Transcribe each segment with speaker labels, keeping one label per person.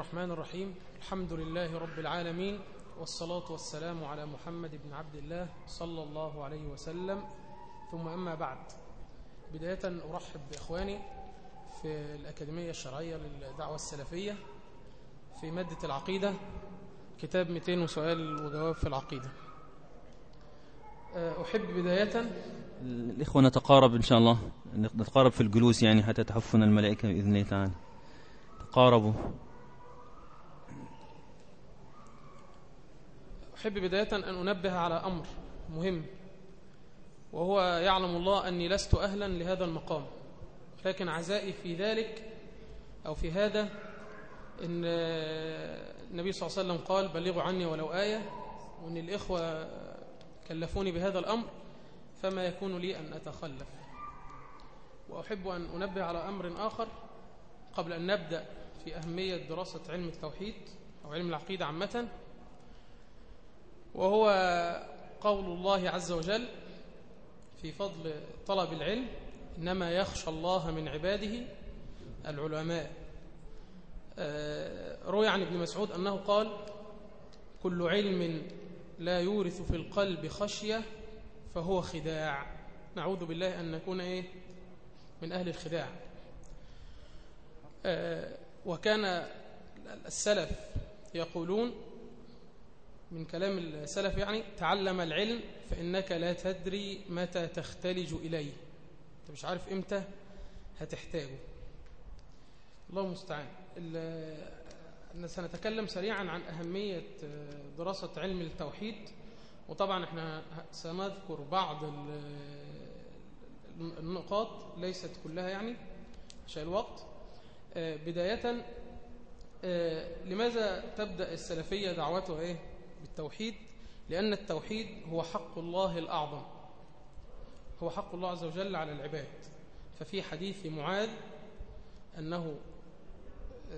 Speaker 1: الرحمن الرحيم. الحمد لله رب العالمين والصلاة والسلام على محمد بن عبد الله صلى الله عليه وسلم. ثم أما بعد بداية أرحب بإخواني في الأكاديمية الشرعية للدعوة السلفية في مادة العقيدة كتاب 200 سؤال وجواب في العقيدة. أحب بداية.
Speaker 2: الإخوة نتقارب إن شاء الله. نتقارب في الجلوس يعني حتى تحفنا الملائكة بإذن الله تعالى. تقاربوا.
Speaker 1: أحب بداية أن أنبه على أمر مهم وهو يعلم الله أني لست أهلا لهذا المقام. لكن عزائي في ذلك أو في هذا إن النبي صلى الله عليه وسلم قال بلغوا عني ولو آية وأن الإخوة كلفوني بهذا الأمر فما يكون لي أن أتخلف. وأحب أن أنبه على أمر آخر قبل أن نبدأ في أهمية دراسة علم التوحيد أو علم العقيدة عامة. وهو قول الله عز وجل في فضل طلب العلم إنما يخشى الله من عباده العلماء. روي عن ابن مسعود أنه قال كل علم لا يورث في القلب خشية فهو خداع. نعوذ بالله أن نكون إيه؟ من أهل الخداع. وكان السلف يقولون من كلام السلف يعني تعلم العلم فإنك لا تدري متى تختلج إليه. أنت مش عارف إمتى هتحتاجه. الله المستعان. سنتكلم سريعا عن أهمية دراسة علم التوحيد. وطبعا إحنا سنذكر بعض النقاط ليست كلها يعني عشان الوقت. بداية لماذا تبدأ السلفية دعوتها إيه؟ بالتوحيد لأن التوحيد هو حق الله الأعظم. هو حق الله عز وجل على العباد. ففي حديث معاذ أنه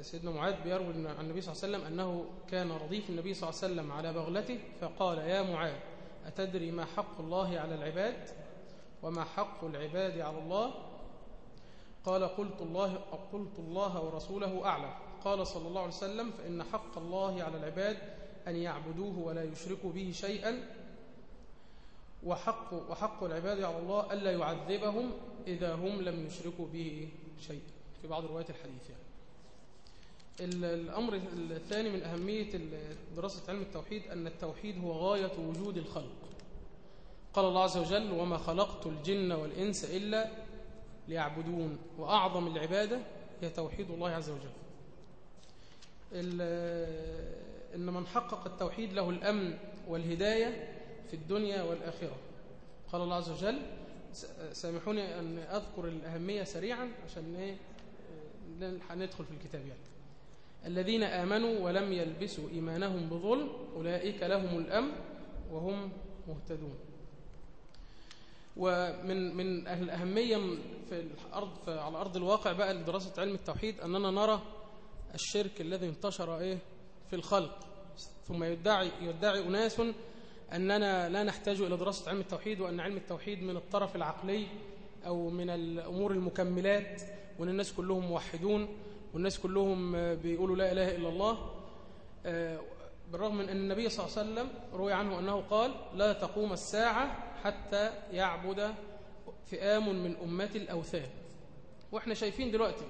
Speaker 1: سيدنا معاذ بيروي عن النبي صلى الله عليه وسلم أنه كان رضيف النبي صلى الله عليه وسلم على بغلته فقال يا معاذ أتدري ما حق الله على العباد وما حق العباد على الله؟ قال قلت الله قلت الله ورسوله أعلم. قال صلى الله عليه وسلم فإن حق الله على العباد أن يعبدوه ولا يشركوا به شيئا. وحق, وحق العباد على الله ألا يعذبهم إذا هم لم يشركوا به شيئا. في بعض روايات الحديث يعني. الأمر الثاني من أهمية دراسة علم التوحيد أن التوحيد هو غاية وجود الخلق. قال الله عز وجل وما خلقت الجن والإنس إلا ليعبدون وأعظم العبادة هي توحيد الله عز وجل. إن من حقق التوحيد له الأمن والهداية في الدنيا والآخرة. قال الله عز وجل سامحوني أن أذكر الأهمية سريعا عشان إيه ندخل في الكتاب يعني. الذين آمنوا ولم يلبسوا إيمانهم بظلم أولئك لهم الأمن وهم مهتدون. ومن من الأهمية في الأرض في على أرض الواقع بقى لدراسة علم التوحيد أننا نرى الشرك الذي انتشر إيه في الخلق. ثم يدعي يدعي أناس أننا لا نحتاج إلى دراسة علم التوحيد وأن علم التوحيد من الطرف العقلي أو من الأمور المكملات وأن الناس كلهم موحدون والناس كلهم بيقولوا لا إله إلا الله. بالرغم من أن النبي صلى الله عليه وسلم روي عنه أنه قال لا تقوم الساعة حتى يعبد فئام من أمة الأوثان. وإحنا شايفين دلوقتي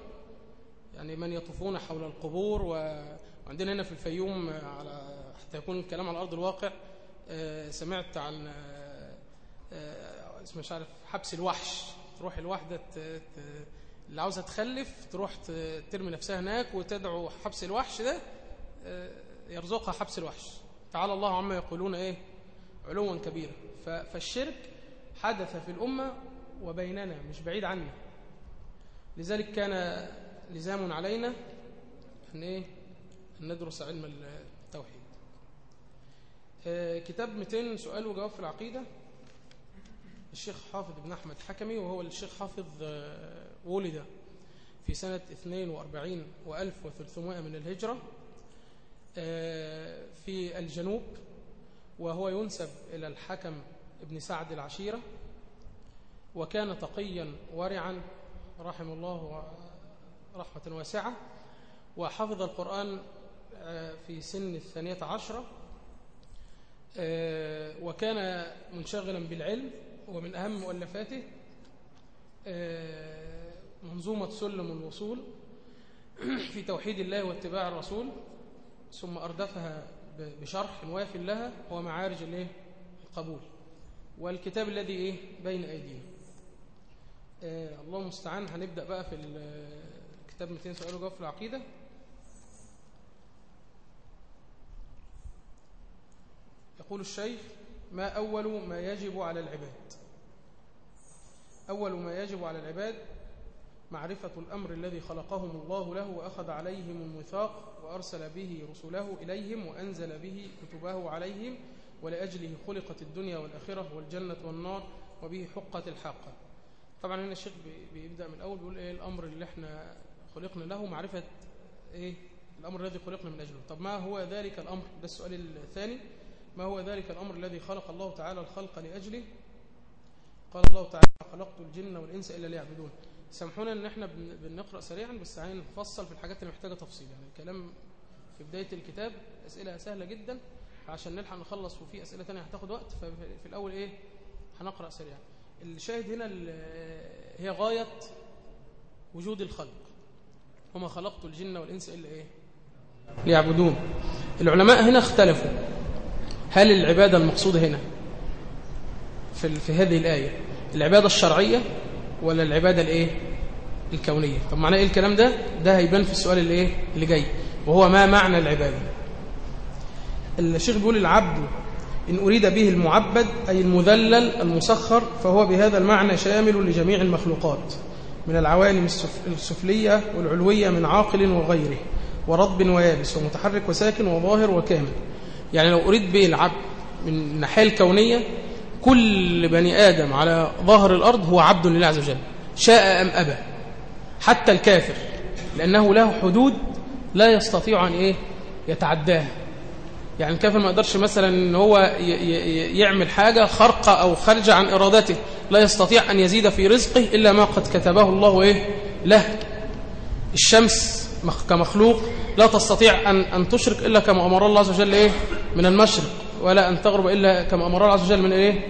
Speaker 1: يعني من يطوفون حول القبور وعندنا هنا في الفيوم على حتى يكون الكلام على أرض الواقع سمعت عن اسمه مش عارف حبس الوحش. تروح الواحدة اللي عاوزة تخلف تروح ترمي نفسها هناك وتدعو حبس الوحش ده يرزقها حبس الوحش. تعالى الله عما يقولون إيه؟ علوا كبيرا. فالشرك حدث في الأمة وبيننا مش بعيد عنا. لذلك كان لزام علينا أن, إيه؟ ندرس علم التوحيد. كتاب 200 سؤال وجواب في العقيدة. الشيخ حافظ بن أحمد حكمي وهو الشيخ حافظ ولد في سنة 42 و1300 من الهجرة في الجنوب وهو ينسب إلى الحكم ابن سعد العشيرة وكان تقيا ورعا رحم الله رحمة واسعة وحفظ القرآن آه، في سن الثانية عشرة. آه، وكان منشغلا بالعلم ومن أهم مؤلفاته آه، منظومة سلم الوصول في توحيد الله واتباع الرسول ثم أردفها بشرح واف لها هو معارج الإيه؟ القبول. والكتاب الذي إيه؟ بين ايدينا آه الله المستعان هنبدأ بقى في كتاب 200 سؤال وجواب في العقيدة. يقول الشيخ ما أول ما يجب على العباد. أول ما يجب على العباد معرفة الأمر الذي خلقهم الله له وأخذ عليهم الميثاق وأرسل به رسله إليهم وأنزل به كتبه عليهم ولأجله خلقت الدنيا والآخرة والجنة والنار وبه حقة الحاقة طبعا هنا الشيخ بيبدأ من الأول بيقول إيه الأمر اللي إحنا خلقنا له معرفة إيه؟ الأمر الذي خلقنا من أجله. طب ما هو ذلك الأمر؟ ده السؤال الثاني. ما هو ذلك الأمر الذي خلق الله تعالى الخلق لأجله؟ قال الله تعالى خلقت الجن والإنس إلا ليعبدون. سامحونا إن إحنا بنقرأ سريعا بس هنفصل في الحاجات اللي محتاجة تفصيل. يعني الكلام في بداية الكتاب أسئلة سهلة جدا. عشان نلحق نخلص وفي أسئلة تانية هتاخد وقت ففي الأول إيه؟ هنقرأ سريعا. الشاهد هنا هي غاية وجود الخلق. وما خلقت الجن والإنس إلا إيه؟ ليعبدون. العلماء هنا اختلفوا. هل العبادة المقصودة هنا في, في هذه الآية العبادة الشرعية ولا العبادة الإيه؟ الكونية؟ طب معناه إيه الكلام ده؟ ده هيبان في السؤال اللي إيه اللي جاي وهو ما معنى العبادة؟ الشيخ بيقول العبد إن أريد به المعبد أي المذلل المسخر فهو بهذا المعنى شامل لجميع المخلوقات من العوالم السفلية والعلوية من عاقل وغيره ورطب ويابس ومتحرك وساكن وظاهر وكامل. يعني لو أريد به العبد من الناحية الكونية كل بني آدم على ظهر الأرض هو عبد لله عز وجل شاء أم أبى. حتى الكافر لأنه له حدود لا يستطيع أن إيه؟ يتعداها. يعني الكافر ما يقدرش مثلا إن هو يعمل حاجة خرقة أو خارجة عن إرادته لا يستطيع أن يزيد في رزقه إلا ما قد كتبه الله إيه؟ له. الشمس كمخلوق لا تستطيع أن, أن تشرق إلا كما أمر الله عز وجل إيه؟ من المشرق ولا أن تغرب إلا كما أمر الله عز وجل من إيه؟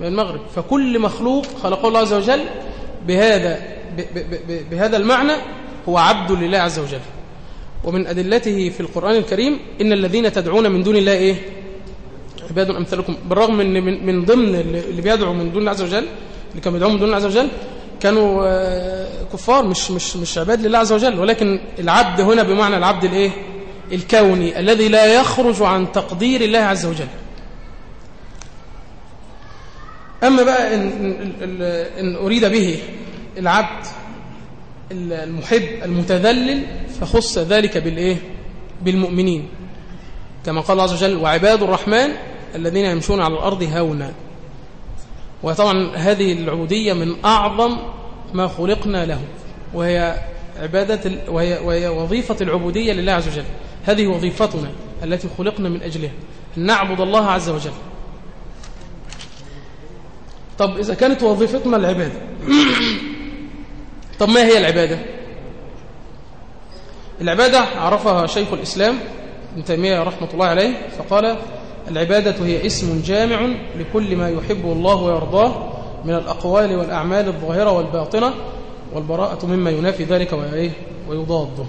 Speaker 1: من المغرب. فكل مخلوق خلقه الله عز وجل بهذا بهذا المعنى هو عبد لله عز وجل. ومن أدلته في القرآن الكريم إن الذين تدعون من دون الله إيه؟ عباد أمثالكم. بالرغم من من ضمن اللي بيدعوا من دون الله عز وجل اللي كانوا بيدعون من دون الله عز وجل كانوا آه، كفار مش مش مش عباد لله عز وجل. ولكن العبد هنا بمعنى العبد الايه؟ الكوني الذي لا يخرج عن تقدير الله عز وجل. أما بقى إن, إن, أريد به العبد المحب المتذلل فخص ذلك بالإيه؟ بالمؤمنين. كما قال الله عز وجل وعباد الرحمن الذين يمشون على الأرض هونا. وطبعا هذه العبودية من أعظم ما خلقنا له وهي عبادة وهي, وهي وظيفة العبودية لله عز وجل. هذه وظيفتنا التي خلقنا من أجلها أن نعبد الله عز وجل. طب إذا كانت وظيفتنا العبادة طب ما هي العبادة؟ العبادة عرفها شيخ الإسلام ابن تيمية رحمة الله عليه فقال العبادة هي اسم جامع لكل ما يحبه الله ويرضاه من الأقوال والأعمال الظاهرة والباطنة والبراءة مما ينافي ذلك ويضاده.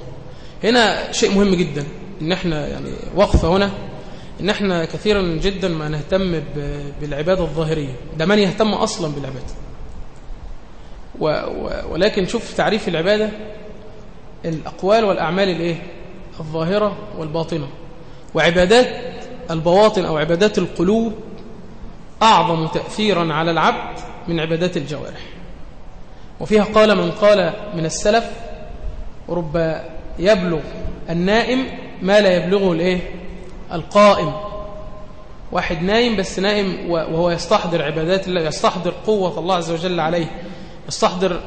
Speaker 1: هنا شيء مهم جدا. إن إحنا يعني وقفة هنا. إن إحنا كثيرا جدا ما نهتم بالعبادة الظاهرية. ده من يهتم أصلا بالعبادة. ولكن شوف تعريف العبادة. الأقوال والأعمال الإيه؟ الظاهرة والباطنة. وعبادات البواطن أو عبادات القلوب أعظم تأثيرا على العبد من عبادات الجوارح. وفيها قال من قال من السلف رب يبلغ النائم ما لا يبلغه الإيه؟ القائم. واحد نايم بس نائم وهو يستحضر عبادات الله يستحضر قوة الله عز وجل عليه يستحضر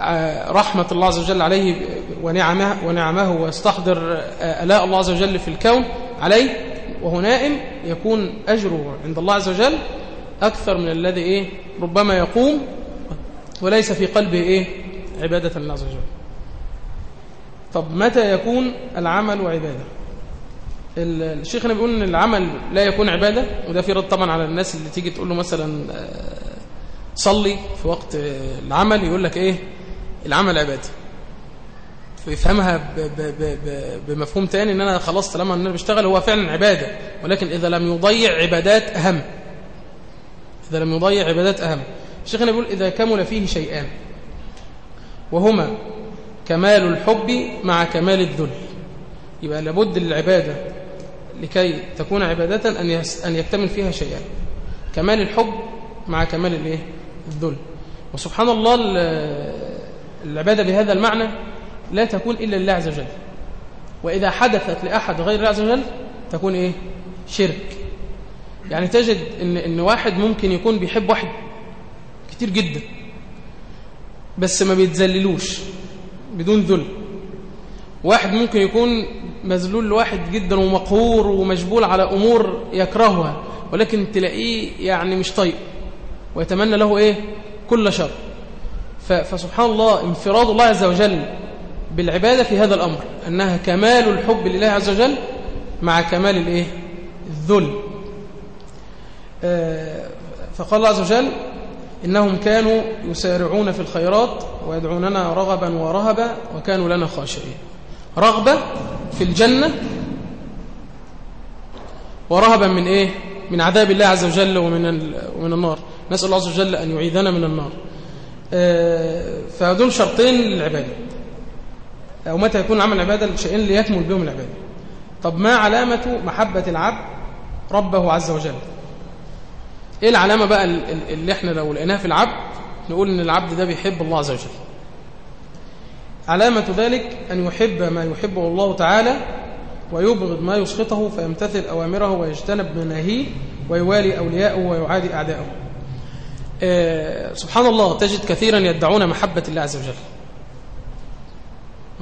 Speaker 1: آه، رحمة الله عز وجل عليه ونعمه, ونعمه ويستحضر آه، ألاء الله عز وجل في الكون عليه. وهو نائم يكون أجره عند الله عز وجل أكثر من الذي إيه ربما يقوم وليس في قلبه إيه عبادة الله عز وجل. طب متى يكون العمل عبادة؟ ال- الشيخ بيقول إن العمل لا يكون عبادة وده في رد طبعا على الناس اللي تيجي تقول له مثلا آه، صلي في وقت العمل يقول لك إيه؟ العمل عبادة. ب بمفهوم تاني إن أنا خلاص طالما إن أنا بشتغل هو فعلا عبادة. ولكن إذا لم يضيع عبادات أهم. إذا لم يضيع عبادات أهم. الشيخ هنا بيقول إذا كمل فيه شيئان. وهما كمال الحب مع كمال الذل. يبقى لابد للعبادة لكي تكون عبادة أن يس- أن يكتمل فيها شيئان. كمال الحب مع كمال الإيه؟ الذل. وسبحان الله ال- العبادة بهذا المعنى لا تكون إلا لله عز وجل. وإذا حدثت لأحد غير الله عز وجل تكون إيه؟ شرك. يعني تجد إن, إن واحد ممكن يكون بيحب واحد كتير جدا بس ما بيتذللوش بدون ذل. واحد ممكن يكون مذلول لواحد جدا ومقهور ومجبول على أمور يكرهها ولكن تلاقيه يعني مش طيب ويتمنى له إيه؟ كل شر. فسبحان الله انفراد الله عز وجل بالعبادة في هذا الأمر أنها كمال الحب لله عز وجل مع كمال الإيه؟ الذل. آه، فقال الله عز وجل إنهم كانوا يسارعون في الخيرات ويدعوننا رغبا ورهبا وكانوا لنا خاشعين. رغبة في الجنة ورهبا من إيه؟ من عذاب الله عز وجل ومن, ومن النار. نسأل الله عز وجل أن يعيذنا من النار. آه، فدول شرطين للعبادة. أو متى يكون عمل عبادة الشيئين اللي يكمل بهم العبادة. طب ما علامة محبة العبد ربه عز وجل؟ إيه العلامة بقى ال- ال- اللي إحنا لو لقيناها في العبد نقول إن العبد ده بيحب الله عز وجل؟ علامة ذلك أن يحب ما يحبه الله تعالى ويبغض ما يسخطه فيمتثل أوامره ويجتنب مناهيه ويوالي أولياءه ويعادي أعداءه. آه، سبحان الله تجد كثيرا يدعون محبة الله عز وجل.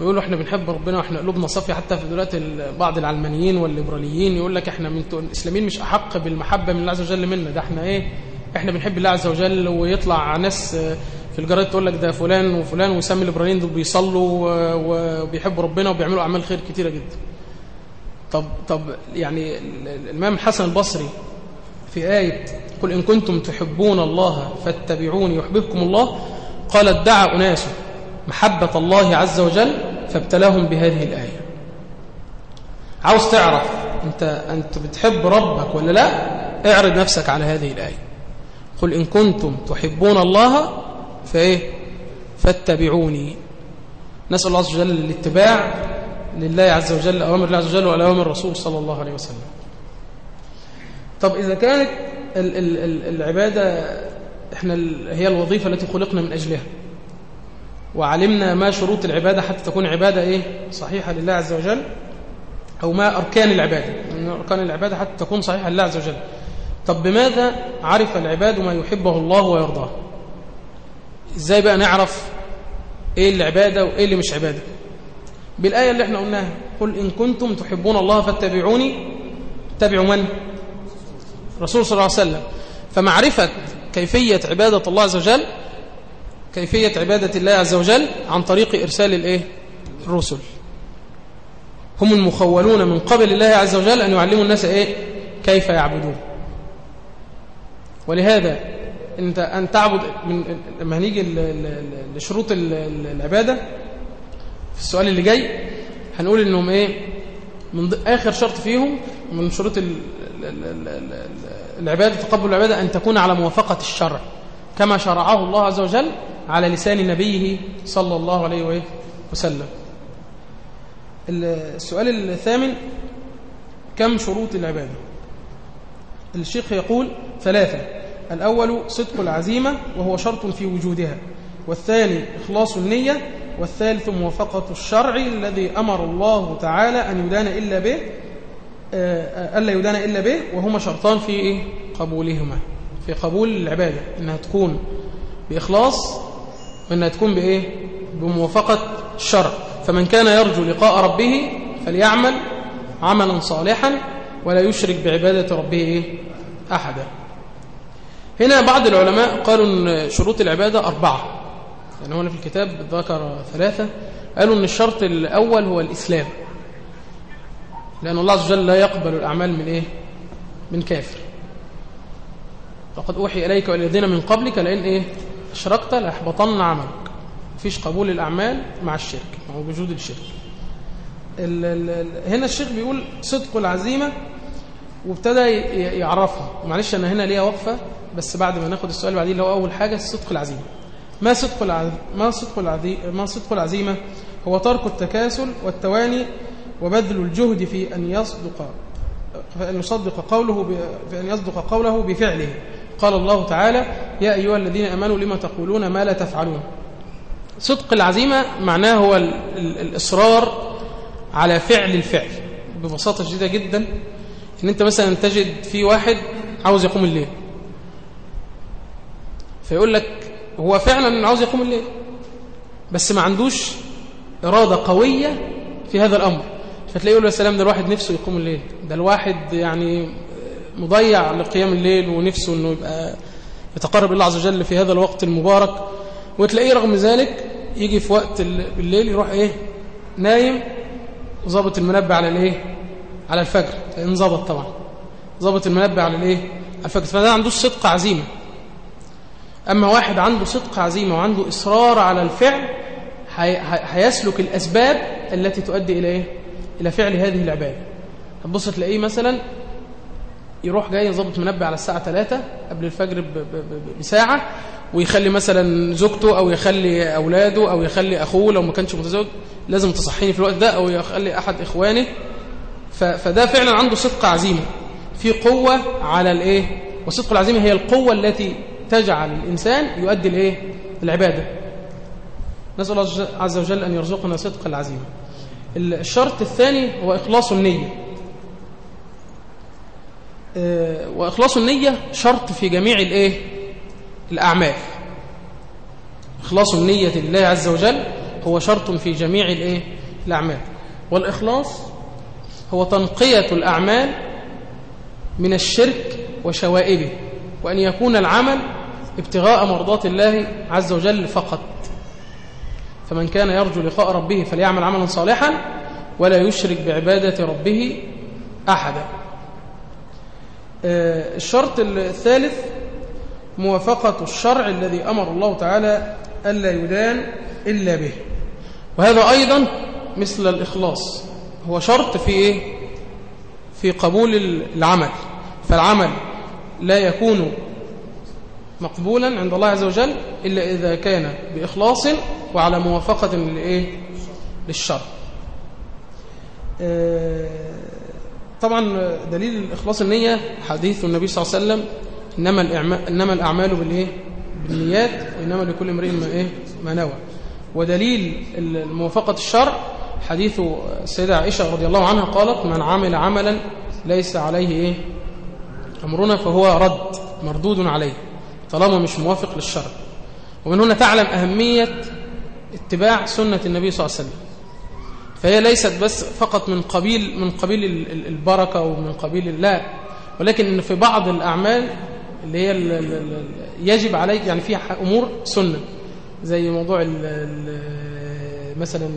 Speaker 1: ويقولوا إحنا بنحب ربنا وإحنا قلوبنا صافية حتى في دلوقتي بعض العلمانيين والليبراليين يقول لك إحنا من الإسلاميين مش أحق بالمحبة من الله عز وجل منا. ده إحنا إيه؟ إحنا بنحب الله عز وجل ويطلع ناس آه، في الجرايد تقول لك ده فلان وفلان ويسمي الليبراليين دول بيصلوا وبيحبوا ربنا وبيعملوا أعمال خير كتيرة جدا. طب طب يعني ال- ال- الإمام حسن البصري في آية قل إن كنتم تحبون الله فاتبعوني يحببكم الله قال ادعى أناس محبة الله عز وجل فابتلاهم بهذه الآية. عاوز تعرف أنت, أنت بتحب ربك ولا لا اعرض نفسك على هذه الآية. قل إن كنتم تحبون الله فإيه؟ فاتبعوني. نسأل الله عز وجل الاتباع لله عز وجل أوامر الله عز وجل وأوامر الرسول صلى الله عليه وسلم. طب إذا كانت ال ال ال العبادة إحنا ال هي الوظيفة التي خلقنا من أجلها. وعلمنا ما شروط العبادة حتى تكون عبادة إيه؟ صحيحة لله عز وجل أو ما أركان العبادة. من أركان العبادة حتى تكون صحيحة لله عز وجل. طب بماذا عرف العباد ما يحبه الله ويرضاه؟ إزاي بقى نعرف إيه العبادة وإيه اللي مش عبادة؟ بالآية اللي إحنا قلناها قل إن كنتم تحبون الله فاتبعوني. اتبعوا من؟ رسول صلى الله عليه وسلم. فمعرفة كيفية عبادة الله عز وجل كيفية عبادة الله عز وجل عن طريق إرسال الإيه؟ الرسل هم المخولون من قبل الله عز وجل أن يعلموا الناس إيه؟ كيف يعبدون ولهذا أنت أن تعبد من لما هنيجي لشروط ال- ال- العبادة في السؤال اللي جاي هنقول إنهم إيه من آخر شرط فيهم من شروط ال- ال- ال- ال- ال- العبادة تقبل العبادة أن تكون على موافقة الشرع كما شرعه الله عز وجل على لسان نبيه صلى الله عليه وسلم السؤال الثامن كم شروط العبادة الشيخ يقول ثلاثة الأول صدق العزيمة وهو شرط في وجودها والثاني إخلاص النية والثالث موافقة الشرع الذي أمر الله تعالى أن يدان إلا به آه، ألا يدان إلا به وهما شرطان في؟ قبولهما في قبول العبادة إنها تكون بإخلاص وإنها تكون بإيه؟ بموافقة الشرع. فمن كان يرجو لقاء ربه فليعمل عملا صالحا ولا يشرك بعبادة ربه إيه؟ أحدا. هنا بعض العلماء قالوا أن شروط العبادة أربعة. يعني هنا في الكتاب ذكر ثلاثة. قالوا أن الشرط الأول هو الإسلام. لأن الله عز وجل لا يقبل الأعمال من إيه؟ من كافر. فقد أوحي إليك وإلى الذين من قبلك لأن إيه أشركت لأحبطن عملك مفيش قبول الأعمال مع الشرك مع وجود الشرك ال ال هنا الشيخ بيقول صدق العزيمة وابتدى يعرفها معلش أنا هنا ليا وقفة بس بعد ما ناخد السؤال بعدين اللي هو أول حاجة صدق العزيمة ما صدق. ما صدق. ما صدق العزيمة هو ترك التكاسل والتواني وبذل الجهد في أن يصدق فأن يصدق قوله. في أن يصدق قوله بفعله قال الله تعالى يا أيها الذين أمنوا لما تقولون ما لا تفعلون. صدق العزيمة معناه هو ال... ال... الإصرار على فعل الفعل ببساطة شديدة جدا. إن أنت مثلا تجد في واحد عاوز يقوم الليل فيقول لك هو فعلا عاوز يقوم الليل بس ما عندوش إرادة قوية في هذا الأمر. فتلاقيه يقول يا سلام ده الواحد نفسه يقوم الليل. ده الواحد يعني مضيع لقيام الليل ونفسه أنه يبقى يتقرب الله عز وجل في هذا الوقت المبارك. وتلاقيه رغم ذلك يجي في وقت الليل يروح إيه؟ نايم. وظابط المنبه على الإيه؟ على الفجر. انظبط طبعا. ظابط المنبه على الإيه؟ على الفجر. فده عندوش صدق عزيمة أما واحد عنده صدق عزيمة وعنده إصرار على الفعل هيسلك الأسباب التي تؤدي إلى إيه؟ إلى فعل هذه العبادة. هتبص تلاقيه مثلا يروح جاي يظبط منبه على الساعة 3 قبل الفجر بساعة ويخلي مثلا زوجته أو يخلي أولاده أو يخلي أخوه لو ما كانش متزوج لازم تصحيني في الوقت ده أو يخلي أحد إخوانه فده فعلا عنده صدق عزيمة في قوة على الإيه؟ وصدق العزيمة هي القوة التي تجعل الإنسان يؤدي الإيه؟ العبادة. نسأل الله عز وجل أن يرزقنا صدق العزيمة الشرط الثاني هو إخلاص النية. وإخلاص النية شرط في جميع الإيه؟ الأعمال. إخلاص النية لله عز وجل هو شرط في جميع الإيه؟ الأعمال. والإخلاص هو تنقية الأعمال من الشرك وشوائبه وأن يكون العمل ابتغاء مرضات الله عز وجل فقط. فمن كان يرجو لقاء ربه فليعمل عملا صالحا ولا يشرك بعبادة ربه أحدا. الشرط الثالث موافقة الشرع الذي أمر الله تعالى ألا يدان إلا به وهذا أيضا مثل الإخلاص هو شرط في إيه؟ في قبول العمل فالعمل لا يكون مقبولا عند الله عز وجل إلا إذا كان بإخلاص وعلى موافقة لإيه؟ للشرع طبعا دليل إخلاص النية حديث النبي صلى الله عليه وسلم إنما الأعمال, إنما الأعمال بالإيه؟ بالنيات وإنما لكل امرئ ما, إيه؟ ما نوى ودليل موافقة الشرع حديث السيدة عائشة رضي الله عنها قالت من عمل عملا ليس عليه إيه؟ أمرنا فهو رد مردود عليه طالما مش موافق للشرع ومن هنا تعلم أهمية اتباع سنة النبي صلى الله عليه وسلم فهي ليست بس فقط من قبيل من قبيل البركة ومن قبيل الله ولكن إن في بعض الأعمال اللي هي يجب عليك يعني فيها أمور سنة زي موضوع مثلا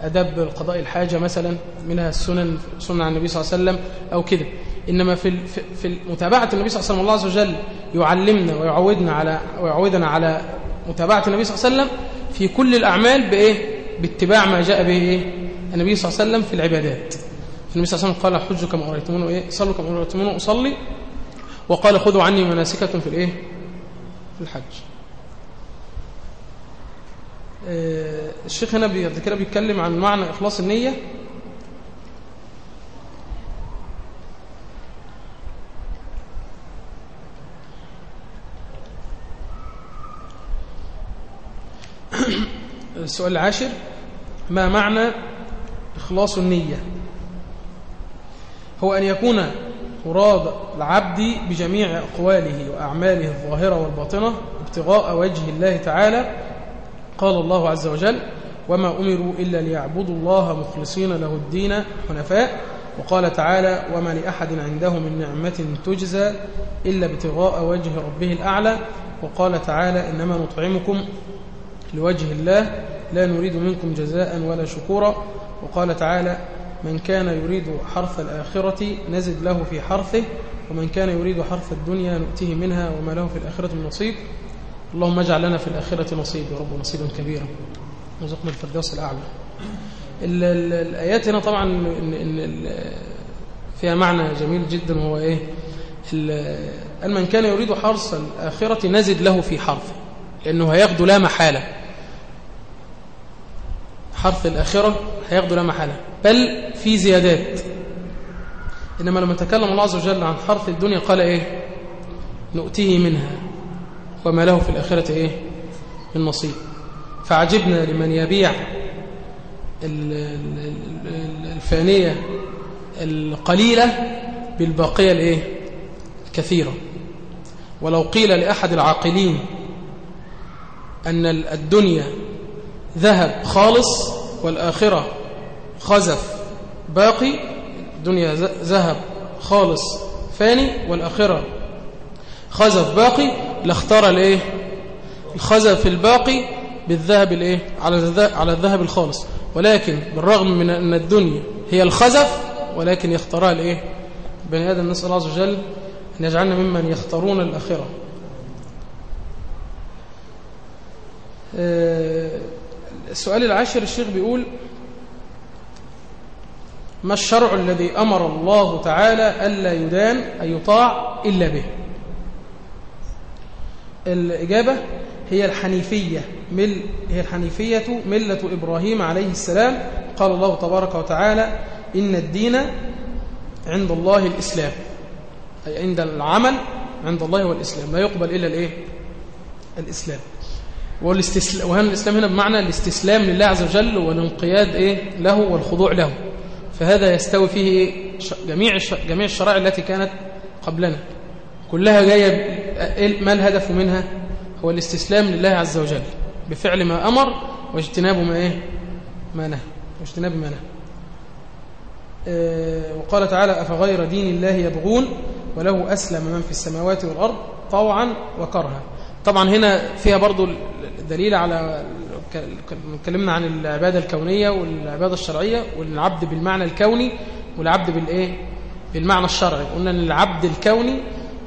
Speaker 1: أدب قضاء الحاجة مثلا منها السنن سنة عن النبي صلى الله عليه وسلم أو كده إنما في في متابعة النبي صلى الله عليه وسلم الله عز وجل يعلمنا ويعودنا على ويعودنا على متابعة النبي صلى الله عليه وسلم في كل الأعمال بإيه؟ باتباع ما جاء به إيه؟ النبي صلى الله عليه وسلم في العبادات النبي صلى الله عليه وسلم قال حجوا كما أريتمون إيه؟ صلوا كما أريتمون أصلي وقال خذوا عني مناسككم في الإيه؟ في الحج آه الشيخ هنا بعد بيتكلم عن معنى إخلاص النية السؤال العاشر ما معنى إخلاص النية. هو أن يكون مراد العبد بجميع أقواله وأعماله الظاهرة والباطنة ابتغاء وجه الله تعالى. قال الله عز وجل وما أمروا إلا ليعبدوا الله مخلصين له الدين حنفاء وقال تعالى وما لأحد عنده من نعمة تجزى إلا ابتغاء وجه ربه الأعلى وقال تعالى إنما نطعمكم لوجه الله لا نريد منكم جزاء ولا شكورا وقال تعالى من كان يريد حرث الآخرة نزد له في حرثه ومن كان يريد حرث الدنيا نؤتيه منها وما له في الآخرة من نصيب. اللهم اجعل لنا في الآخرة نصيب يا رب نصيبا كبيرا. وزقنا الفردوس الأعلى. ال- ال- الآيات هنا طبعا فيها معنى جميل جدا وهو إيه؟ أن من كان يريد حرث الآخرة نزد له في حرثه. لأنه هياخده لا محالة. حرث الآخرة هياخده لا محالة بل في زيادات. إنما لما تكلم الله عز وجل عن حرث الدنيا قال إيه؟ نؤتيه منها وما له في الآخرة إيه؟ من نصيب. فعجبنا لمن يبيع ال- ال- ال- الفانية القليلة بالباقية الإيه؟ الكثيرة. ولو قيل لأحد العاقلين أن الدنيا ذهب خالص والآخرة خزف. باقي الدنيا ذ- ذهب خالص. فاني والآخرة. خزف باقي لاختار الإيه؟ الخزف الباقي بالذهب الإيه؟ على على الذهب الخالص. ولكن بالرغم من أن الدنيا هي الخزف ولكن يختارها الإيه؟ بني آدم نسأل الله عز وجل أن يجعلنا ممن يختارون الأخرة. آه، السؤال العاشر الشيخ بيقول ما الشرع الذي أمر الله تعالى ألا يدان أن يطاع إلا به؟ الإجابة هي الحنيفية مل هي الحنيفية ملة إبراهيم عليه السلام. قال الله تبارك وتعالى إن الدين عند الله الإسلام أي عند العمل عند الله هو الإسلام لا يقبل إلا الإيه؟ الإسلام. وهنا الإسلام هنا بمعنى الاستسلام لله عز وجل والانقياد إيه؟ له والخضوع له. فهذا يستوي فيه جميع جميع الشرائع التي كانت قبلنا. كلها جاية ما الهدف منها؟ هو الاستسلام لله عز وجل بفعل ما أمر واجتناب ما إيه؟ ما نهى واجتناب ما نهى. آه، وقال تعالى أفغير دين الله يبغون وله أسلم من في السماوات والأرض طوعا وكرها. طبعا هنا فيها برضو الدليل على اتكلمنا عن العبادة الكونية والعبادة الشرعية والعبد بالمعنى الكوني والعبد بالإيه؟ بالمعنى الشرعي. قلنا أن العبد الكوني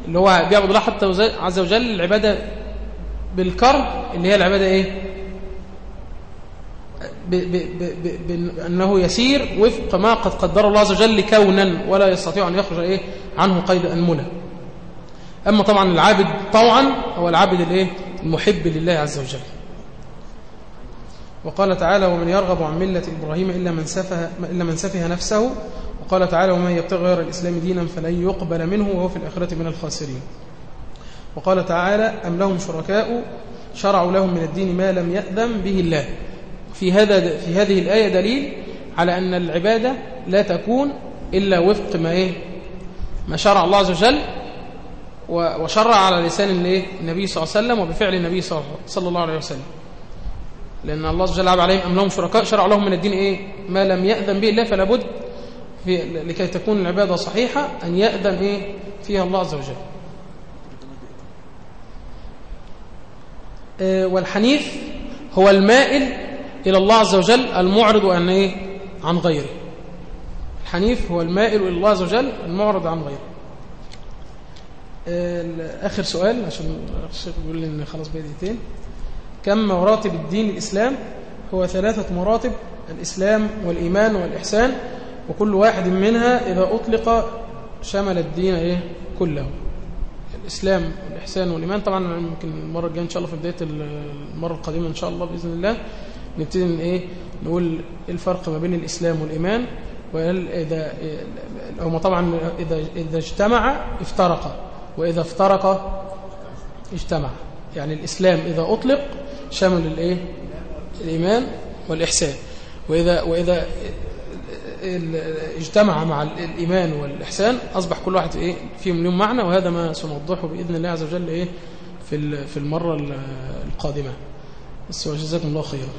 Speaker 1: اللي هو بيعبد الله حتى عز وجل العبادة بالكره اللي هي العبادة إيه؟ بأنه يسير وفق ما قد قدر الله عز وجل كونا ولا يستطيع أن يخرج إيه؟ عنه قيد أنملة. أما طبعا العابد طوعا هو العابد الإيه؟ المحب لله عز وجل. وقال تعالى ومن يرغب عن ملة إبراهيم إلا من سفه, إلا من سفه نفسه. وقال تعالى ومن يبتغي غير الإسلام دينا فلن يقبل منه وهو في الآخرة من الخاسرين. وقال تعالى أم لهم شركاء شرعوا لهم من الدين ما لم يأذن به الله. في هذا في هذه الآية دليل على أن العبادة لا تكون إلا وفق ما إيه؟ ما شرع الله عز وجل وشرع على لسان؟ النبي صلى الله عليه وسلم وبفعل النبي صلى الله عليه وسلم. لأن الله وجل عاب عليهم أم لهم شركاء شرع لهم من الدين إيه؟ ما لم يأذن به الله فلا بد لكي تكون العبادة صحيحة أن يأذن إيه؟ فيها الله عز وجل. آه، والحنيف هو المائل إلى الله عز وجل المعرض عن إيه؟ عن غيره. الحنيف هو المائل إلى الله عز وجل المعرض عن غيره. آه، آخر سؤال عشان الشيخ بيقول لي إن خلاص بقى دقيقتين. كم مراتب الدين الإسلام؟ هو ثلاثة مراتب الإسلام والإيمان والإحسان وكل واحد منها إذا أطلق شمل الدين إيه؟ كله. الإسلام والإحسان والإيمان طبعا يمكن المرة الجاية إن شاء الله في بداية المرة القادمة إن شاء الله بإذن الله نبتدي إن إيه؟ نقول إيه الفرق ما بين الإسلام والإيمان؟ وهل إذا هما طبعا إذا إذا اجتمع افترق وإذا افترق اجتمع. يعني الإسلام إذا أطلق شمل الإيه؟ الإيمان والإحسان. وإذا وإذا اجتمع مع الإيمان والإحسان أصبح كل واحد إيه؟ فيهم لهم معنى وهذا ما سنوضحه بإذن الله عز وجل إيه؟ في في المرة القادمة. بس وجزاكم الله خيرا.